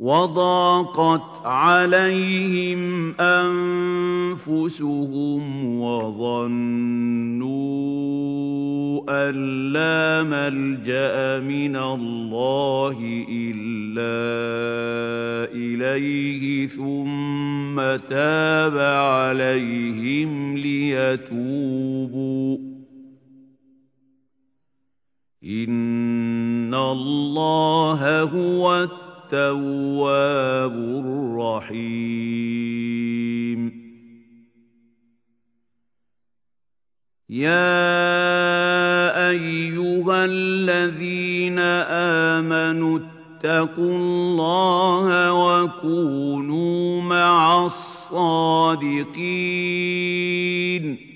وَضَاقَتْ عَلَيْهِمْ أَنفُسُهُمْ وَظَنُّوا أَن لَّا مَلْجَأَ مِنَ اللَّهِ إِلَّا إِلَيْهِ ثُمَّ تَابَ عَلَيْهِمْ لِيَتُوبُوا. إِنَّ اللَّهَ هُوَ التَّوَّابُ الرَّحِيمُ. يَا أَيُّهَا الَّذِينَ آمَنُوا اتَّقُوا اللَّهَ وَكُونُوا مَعَ الصَّادِقِينَ.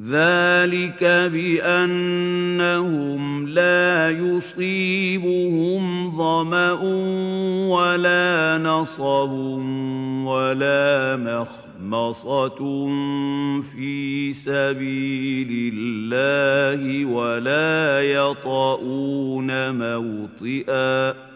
ذَٰلِكَ بِأَنَّهُمْ لَا يُصِيبُهُمْ ظَمَأٌ وَلَا نَصَبٌ وَلَا مَخْمَصَةٌ فِي سَبِيلِ اللَّهِ وَلَا يَطَئُونَ مَوْطِئًا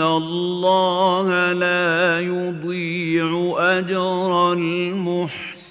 إِنَّ اللَّهَ لَا يُضِيعُ أَجْرَ الْمُحْسِنِينَ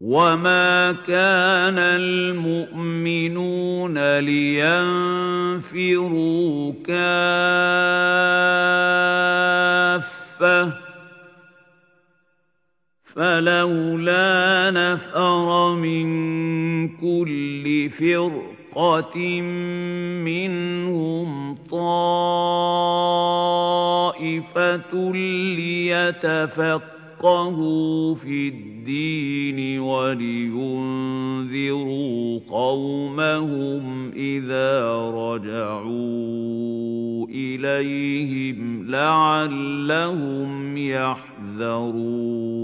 وَمَا كَانَ الْمُؤْمِنُونَ لِيَنفِرُوا كَافَّةً ۚ فَلَوْلَا نَفَرَ مِن كُلِّ فِرْقَةٍ مِّنْهُمْ طَائِفَةٌ لِّيَتَفَقَّهُوا فِي الدِّينِ وَلِيُنذِرُوا قَوْمَهُمْ إِذَا رَجَعُوا إِلَيْهِمْ لَعَلَّهُمْ يَحْذَرُونَ